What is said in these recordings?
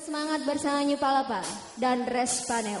Semangat bersama New Palapa dan Respanel.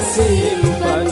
se iluminar.